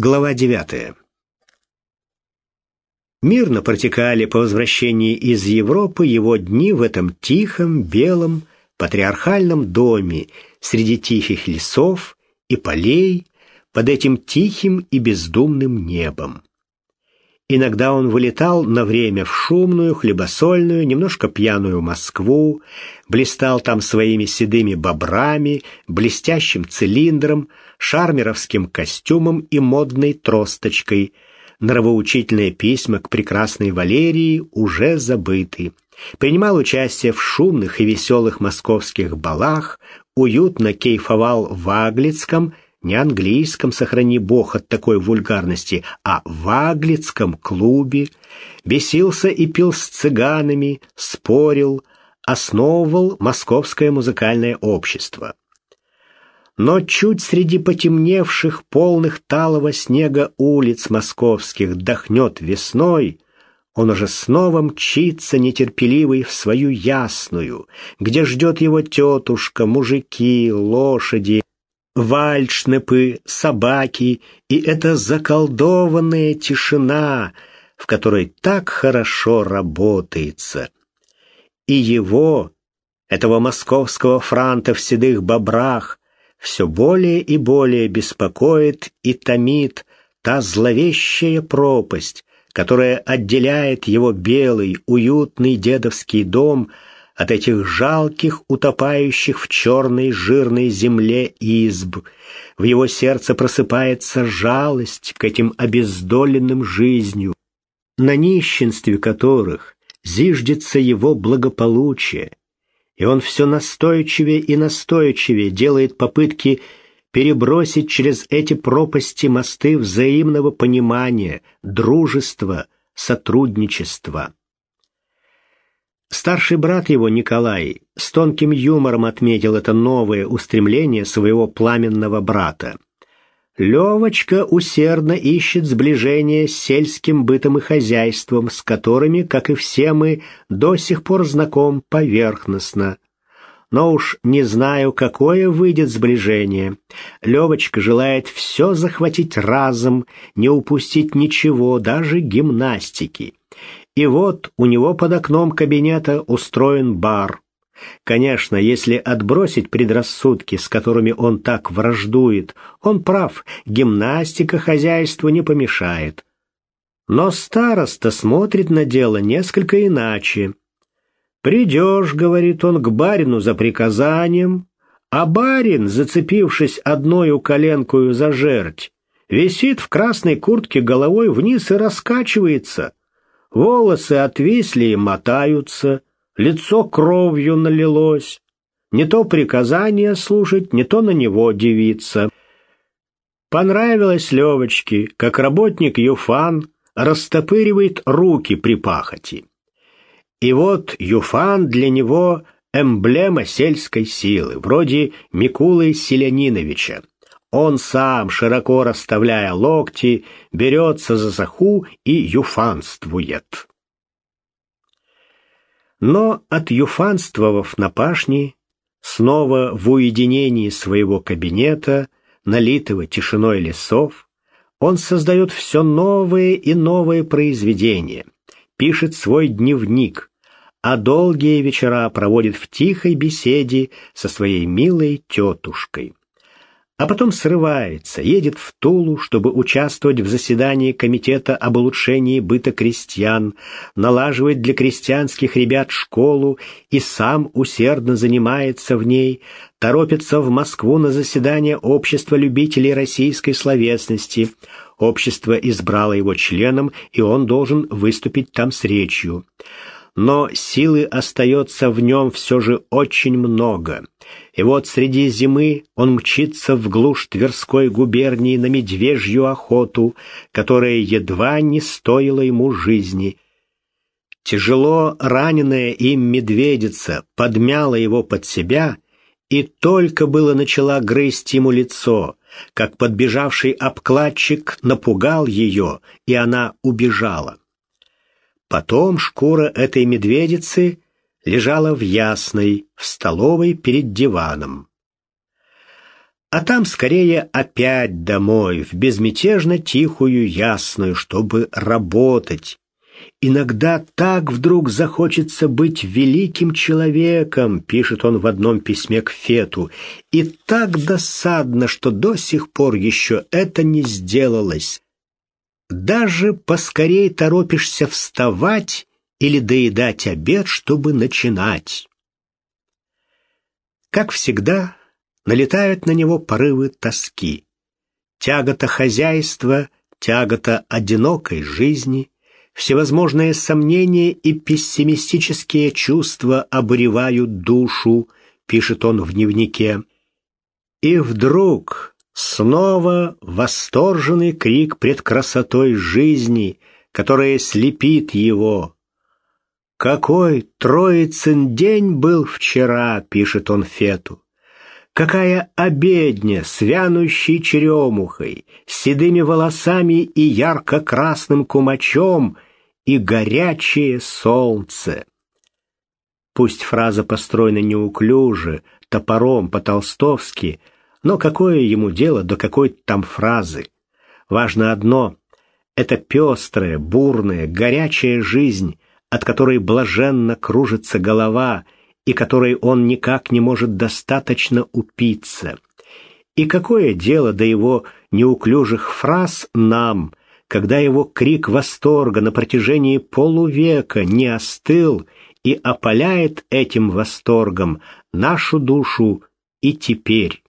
Глава 9. Мирно протекали по возвращении из Европы его дни в этом тихом, белом, патриархальном доме среди тихих лесов и полей под этим тихим и бездумным небом. Иногда он вылетал на время в шумную, хлебосольную, немножко пьяную Москву, блистал там своими седыми бобрами, блестящим цилиндром, шармеровским костюмом и модной тросточкой. Нравоучительные письма к прекрасной Валерии уже забыты. Принимал участие в шумных и веселых московских балах, уютно кейфовал в Аглицком, не английском, сохрани бог от такой вульгарности, а в Аглицком клубе, бесился и пил с цыганами, спорил, основывал московское музыкальное общество. Но чуть среди потемневших, полных талого снега улиц московских дохнет весной, он уже снова мчится нетерпеливый в свою ясную, где ждет его тетушка, мужики, лошади, вальшнепы, собаки и эта заколдованная тишина, в которой так хорошо работается. И его, этого московского франта в седых бобрах, все более и более беспокоит и томит та зловещая пропасть, которая отделяет его белый, уютный дедовский дом от этих жалких, утопающих в черной жирной земле изб. В его сердце просыпается жалость к этим обездоленным жизнью, на нищенстве которых зиждется его благополучие, и он все настойчивее и настойчивее делает попытки перебросить через эти пропасти мосты взаимного понимания, дружества, сотрудничества. Старший брат его, Николай, с тонким юмором отметил это новое устремление своего пламенного брата. Левочка усердно ищет сближение с сельским бытом и хозяйством, с которыми, как и все мы, до сих пор знаком поверхностно. Но уж не знаю, какое выйдет сближение. Левочка желает все захватить разом, не упустить ничего, даже гимнастики. И вот у него под окном кабинета устроен бар. Конечно, если отбросить предрассудки, с которыми он так враждует, он прав, гимнастика хозяйству не помешает. Но староста смотрит на дело несколько иначе. «Придешь, — говорит он, — к барину за приказанием, а барин, зацепившись одною коленкою за жерть, висит в красной куртке головой вниз и раскачивается. Волосы отвисли и мотаются» лицо кровью налилось. Не то приказание слушать, не то на него дивиться. Понравилось Левочке, как работник Юфан растопыривает руки при пахоти. И вот Юфан для него эмблема сельской силы, вроде Микулы Селяниновича. Он сам, широко расставляя локти, берется за саху и юфанствует. Но, отюфанствовав на пашне, снова в уединении своего кабинета, налитого тишиной лесов, он создает все новые и новые произведения, пишет свой дневник, а долгие вечера проводит в тихой беседе со своей милой тетушкой а потом срывается, едет в Тулу, чтобы участвовать в заседании комитета об улучшении быта крестьян, налаживает для крестьянских ребят школу и сам усердно занимается в ней, торопится в Москву на заседание общества любителей российской словесности. Общество избрало его членом, и он должен выступить там с речью но силы остается в нем все же очень много. И вот среди зимы он мчится в глушь Тверской губернии на медвежью охоту, которая едва не стоила ему жизни. Тяжело раненая им медведица подмяла его под себя и только было начала грызть ему лицо, как подбежавший обкладчик напугал ее, и она убежала. Потом шкура этой медведицы лежала в ясной, в столовой перед диваном. а там скорее опять домой, в безмятежно тихую ясную, чтобы работать. Иногда так вдруг захочется быть великим человеком, пишет он в одном письме к Фету, и так досадно, что до сих пор еще это не сделалось. Даже поскорей торопишься вставать или доедать обед, чтобы начинать. Как всегда, налетают на него порывы тоски. Тягота хозяйства, тягота одинокой жизни, всевозможные сомнения и пессимистические чувства обуревают душу, пишет он в дневнике. И вдруг снова восторженный крик пред красотой жизни, которая слепит его. «Какой троицын день был вчера», — пишет он Фету. Какая обедня с черемухой, с седыми волосами и ярко-красным кумачом и горячее солнце. Пусть фраза построена неуклюже, топором по-толстовски, но какое ему дело до какой там фразы? Важно одно — это пестрая, бурная, горячая жизнь, от которой блаженно кружится голова — и которой он никак не может достаточно упиться. И какое дело до его неуклюжих фраз нам, когда его крик восторга на протяжении полувека не остыл и опаляет этим восторгом нашу душу и теперь.